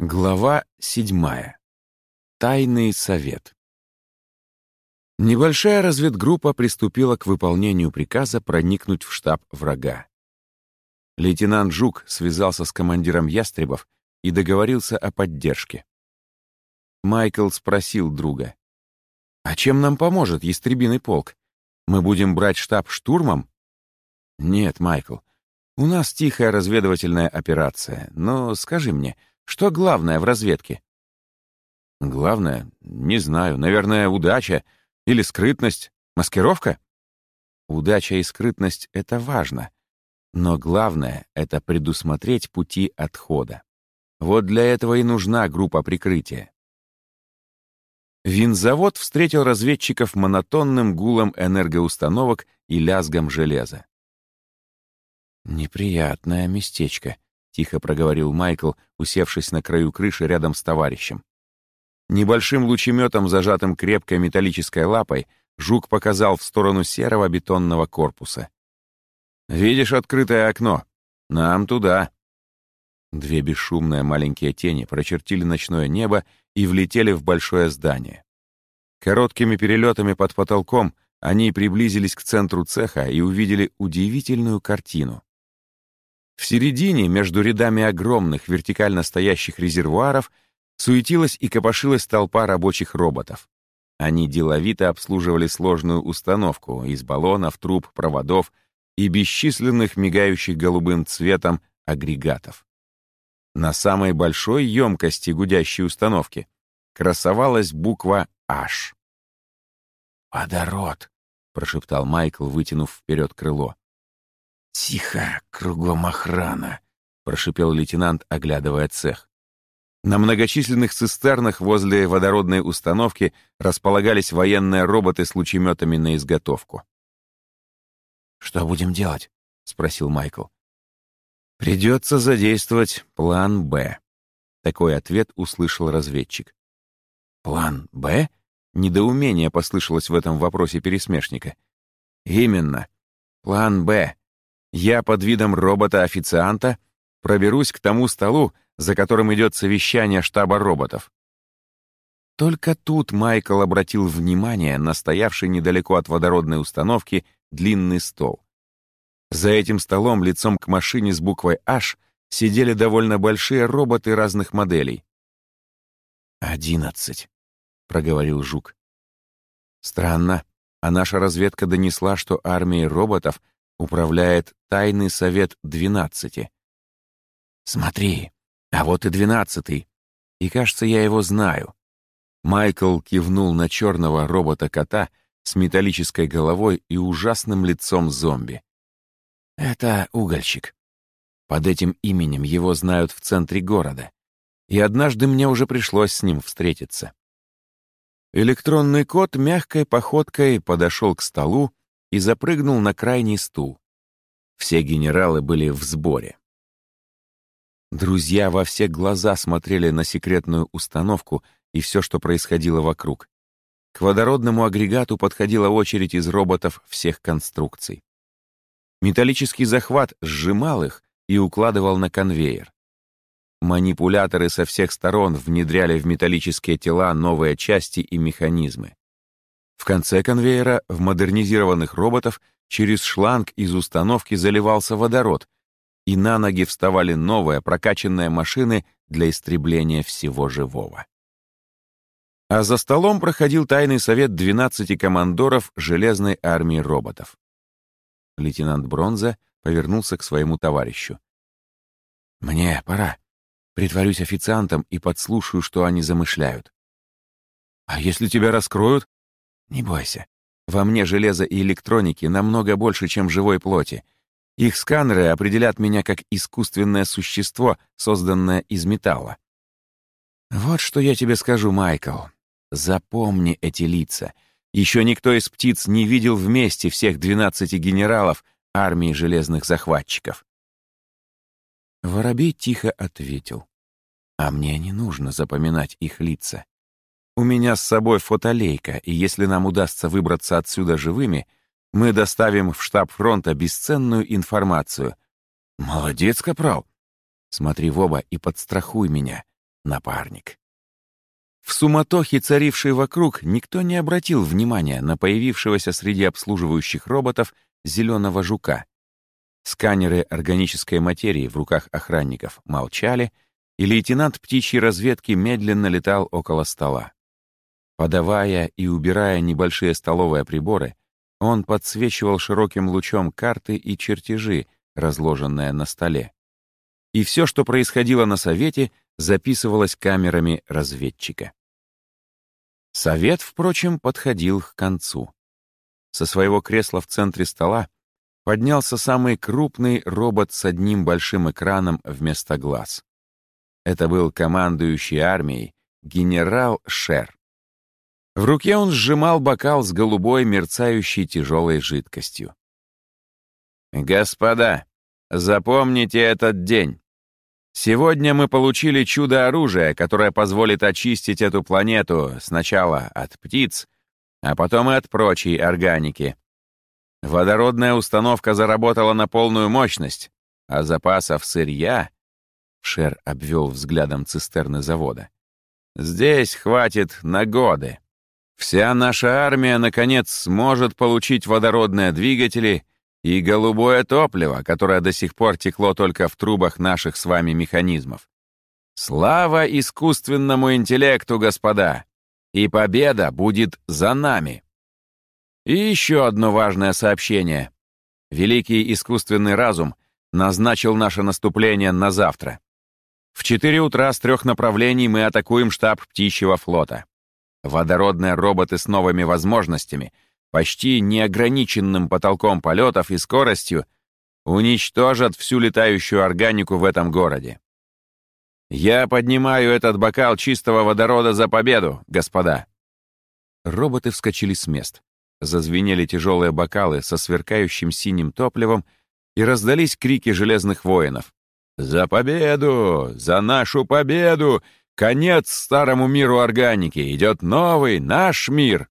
Глава седьмая. Тайный совет. Небольшая разведгруппа приступила к выполнению приказа проникнуть в штаб врага. Лейтенант Жук связался с командиром Ястребов и договорился о поддержке. Майкл спросил друга. «А чем нам поможет Ястребиный полк? Мы будем брать штаб штурмом?» «Нет, Майкл, у нас тихая разведывательная операция, но скажи мне, что главное в разведке? Главное? Не знаю. Наверное, удача или скрытность, маскировка? Удача и скрытность — это важно. Но главное — это предусмотреть пути отхода. Вот для этого и нужна группа прикрытия. Винзавод встретил разведчиков монотонным гулом энергоустановок и лязгом железа. «Неприятное местечко», тихо проговорил Майкл, усевшись на краю крыши рядом с товарищем. Небольшим лучеметом, зажатым крепкой металлической лапой, жук показал в сторону серого бетонного корпуса. «Видишь открытое окно? Нам туда!» Две бесшумные маленькие тени прочертили ночное небо и влетели в большое здание. Короткими перелетами под потолком они приблизились к центру цеха и увидели удивительную картину. В середине, между рядами огромных вертикально стоящих резервуаров, суетилась и копошилась толпа рабочих роботов. Они деловито обслуживали сложную установку из баллонов, труб, проводов и бесчисленных мигающих голубым цветом агрегатов. На самой большой емкости гудящей установки красовалась буква H. «Водород», — прошептал Майкл, вытянув вперед крыло. «Тихо, кругом охрана», — прошипел лейтенант, оглядывая цех. На многочисленных цистернах возле водородной установки располагались военные роботы с лучеметами на изготовку. «Что будем делать?» — спросил Майкл. «Придется задействовать план «Б». Такой ответ услышал разведчик. «План «Б»?» Недоумение послышалось в этом вопросе пересмешника. «Именно. План «Б». Я под видом робота-официанта проберусь к тому столу, за которым идет совещание штаба роботов. Только тут Майкл обратил внимание на стоявший недалеко от водородной установки длинный стол. За этим столом лицом к машине с буквой H сидели довольно большие роботы разных моделей. «Одиннадцать», — проговорил Жук. «Странно, а наша разведка донесла, что армией роботов управляет Тайный Совет Двенадцати. «Смотри, а вот и двенадцатый. И, кажется, я его знаю». Майкл кивнул на черного робота-кота с металлической головой и ужасным лицом зомби. «Это угольщик. Под этим именем его знают в центре города. И однажды мне уже пришлось с ним встретиться». Электронный кот мягкой походкой подошел к столу и запрыгнул на крайний стул. Все генералы были в сборе. Друзья во все глаза смотрели на секретную установку и все, что происходило вокруг. К водородному агрегату подходила очередь из роботов всех конструкций. Металлический захват сжимал их и укладывал на конвейер. Манипуляторы со всех сторон внедряли в металлические тела новые части и механизмы. В конце конвейера в модернизированных роботов через шланг из установки заливался водород, и на ноги вставали новые прокачанные машины для истребления всего живого. А за столом проходил тайный совет 12 командоров Железной армии роботов. Лейтенант Бронза повернулся к своему товарищу. «Мне пора. Притворюсь официантом и подслушаю, что они замышляют». «А если тебя раскроют?» Не бойся. Во мне железа и электроники намного больше, чем живой плоти. Их сканеры определят меня как искусственное существо, созданное из металла. Вот что я тебе скажу, Майкл. Запомни эти лица. Еще никто из птиц не видел вместе всех 12 генералов армии железных захватчиков. Воробей тихо ответил. А мне не нужно запоминать их лица. У меня с собой фотолейка, и если нам удастся выбраться отсюда живыми, мы доставим в штаб фронта бесценную информацию. Молодец, капрал. Смотри в оба и подстрахуй меня. напарник. В суматохе, царившей вокруг, никто не обратил внимания на появившегося среди обслуживающих роботов зеленого жука. Сканеры органической материи в руках охранников молчали, и лейтенант птичьей разведки медленно летал около стола. Подавая и убирая небольшие столовые приборы, он подсвечивал широким лучом карты и чертежи, разложенные на столе. И все, что происходило на совете, записывалось камерами разведчика. Совет, впрочем, подходил к концу. Со своего кресла в центре стола поднялся самый крупный робот с одним большим экраном вместо глаз. Это был командующий армией генерал Шер. В руке он сжимал бокал с голубой, мерцающей тяжелой жидкостью. «Господа, запомните этот день. Сегодня мы получили чудо-оружие, которое позволит очистить эту планету сначала от птиц, а потом и от прочей органики. Водородная установка заработала на полную мощность, а запасов сырья... Шер обвел взглядом цистерны завода. Здесь хватит на годы. Вся наша армия, наконец, сможет получить водородные двигатели и голубое топливо, которое до сих пор текло только в трубах наших с вами механизмов. Слава искусственному интеллекту, господа! И победа будет за нами. И еще одно важное сообщение. Великий искусственный разум назначил наше наступление на завтра. В 4 утра с трех направлений мы атакуем штаб птичьего флота. Водородные роботы с новыми возможностями — почти неограниченным потолком полетов и скоростью, уничтожат всю летающую органику в этом городе. Я поднимаю этот бокал чистого водорода за победу, господа. Роботы вскочили с мест. Зазвенели тяжелые бокалы со сверкающим синим топливом и раздались крики железных воинов. «За победу! За нашу победу! Конец старому миру органики! Идет новый, наш мир!»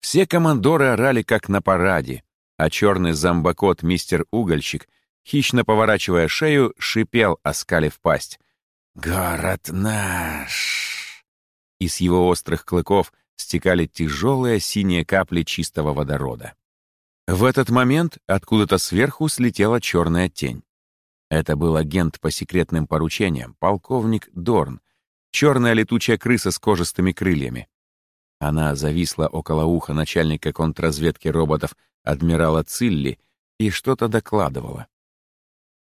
Все командоры орали как на параде, а черный зомбокот мистер Угольщик, хищно поворачивая шею, шипел, оскалив пасть. «Город наш!» И с его острых клыков стекали тяжелые синие капли чистого водорода. В этот момент откуда-то сверху слетела черная тень. Это был агент по секретным поручениям, полковник Дорн, черная летучая крыса с кожистыми крыльями. Она зависла около уха начальника контрразведки роботов адмирала Цилли и что-то докладывала.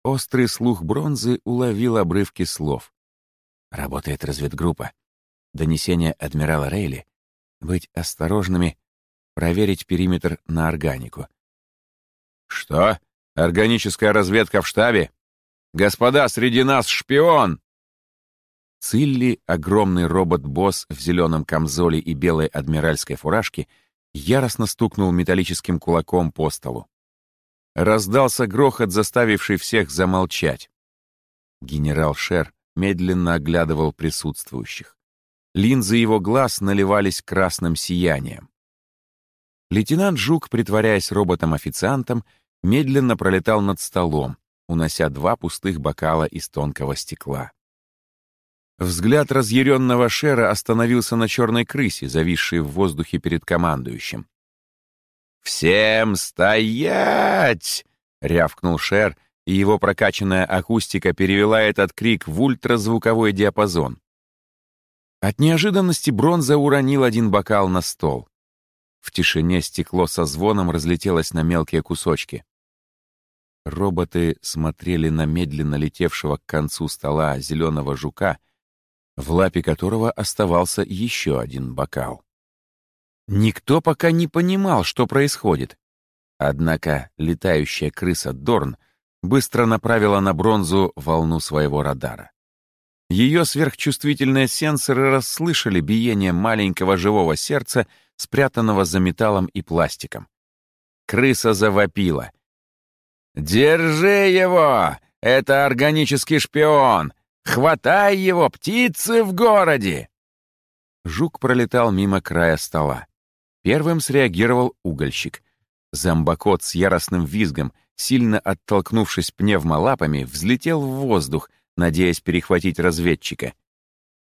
Острый слух бронзы уловил обрывки слов. Работает разведгруппа. Донесение адмирала Рейли. Быть осторожными, проверить периметр на органику. «Что? Органическая разведка в штабе? Господа, среди нас шпион!» Цилли, огромный робот-босс в зеленом камзоле и белой адмиральской фуражке, яростно стукнул металлическим кулаком по столу. Раздался грохот, заставивший всех замолчать. Генерал Шер медленно оглядывал присутствующих. Линзы его глаз наливались красным сиянием. Лейтенант Жук, притворяясь роботом-официантом, медленно пролетал над столом, унося два пустых бокала из тонкого стекла. Взгляд разъяренного Шера остановился на черной крысе, зависшей в воздухе перед командующим. «Всем стоять!» — рявкнул Шер, и его прокачанная акустика перевела этот крик в ультразвуковой диапазон. От неожиданности бронза уронил один бокал на стол. В тишине стекло со звоном разлетелось на мелкие кусочки. Роботы смотрели на медленно летевшего к концу стола зеленого жука — в лапе которого оставался еще один бокал. Никто пока не понимал, что происходит. Однако летающая крыса Дорн быстро направила на бронзу волну своего радара. Ее сверхчувствительные сенсоры расслышали биение маленького живого сердца, спрятанного за металлом и пластиком. Крыса завопила. «Держи его! Это органический шпион! Хватай его, птицы в городе!» Жук пролетал мимо края стола. Первым среагировал угольщик. Зомбокот с яростным визгом, сильно оттолкнувшись пневмолапами, взлетел в воздух, надеясь перехватить разведчика.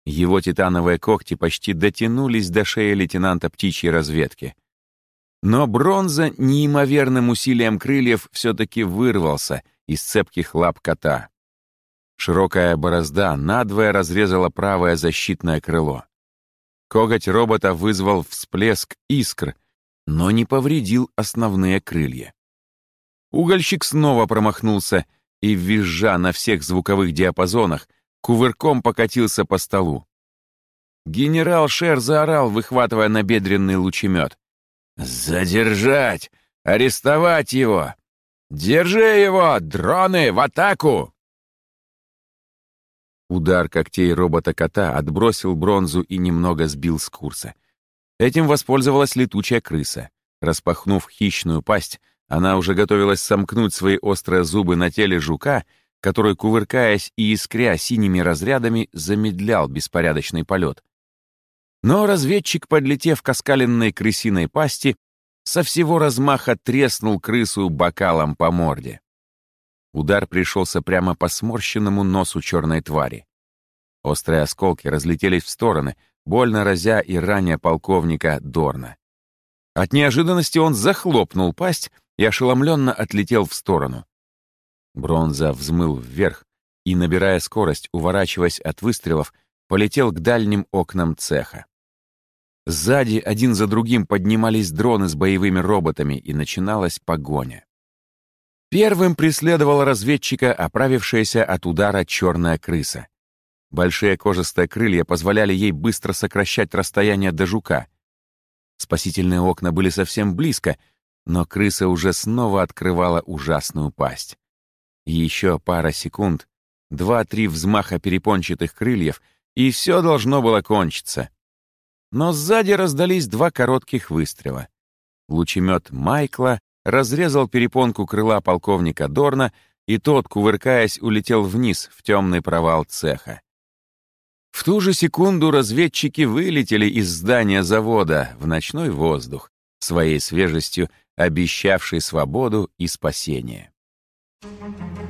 Его титановые когти почти дотянулись до шеи лейтенанта птичьей разведки. Но бронза неимоверным усилием крыльев все-таки вырвался из цепких лап кота. Широкая борозда надвое разрезала правое защитное крыло. Коготь робота вызвал всплеск искр, но не повредил основные крылья. Угольщик снова промахнулся и, визжа на всех звуковых диапазонах, кувырком покатился по столу. Генерал Шер заорал, выхватывая набедренный лучемет. «Задержать! Арестовать его! Держи его! Дроны, в атаку!» Удар когтей робота-кота отбросил бронзу и немного сбил с курса. Этим воспользовалась летучая крыса. Распахнув хищную пасть, она уже готовилась сомкнуть свои острые зубы на теле жука, который, кувыркаясь и искря синими разрядами, замедлял беспорядочный полет. Но разведчик, подлетев к оскаленной крысиной пасти, со всего размаха треснул крысу бокалом по морде. Удар пришелся прямо по сморщенному носу черной твари. Острые осколки разлетелись в стороны, больно разя и ранее полковника Дорна. От неожиданности он захлопнул пасть и ошеломленно отлетел в сторону. Бронза взмыл вверх и, набирая скорость, уворачиваясь от выстрелов, полетел к дальним окнам цеха. Сзади один за другим поднимались дроны с боевыми роботами, и начиналась погоня. Первым преследовала разведчика, оправившаяся от удара черная крыса. Большие кожистые крылья позволяли ей быстро сокращать расстояние до жука. Спасительные окна были совсем близко, но крыса уже снова открывала ужасную пасть. Еще пара секунд, два-три взмаха перепончатых крыльев, и все должно было кончиться. Но сзади раздались два коротких выстрела. Лучемет Майкла разрезал перепонку крыла полковника Дорна, и тот, кувыркаясь, улетел вниз в темный провал цеха. В ту же секунду разведчики вылетели из здания завода в ночной воздух, своей свежестью обещавший свободу и спасение. Thank you.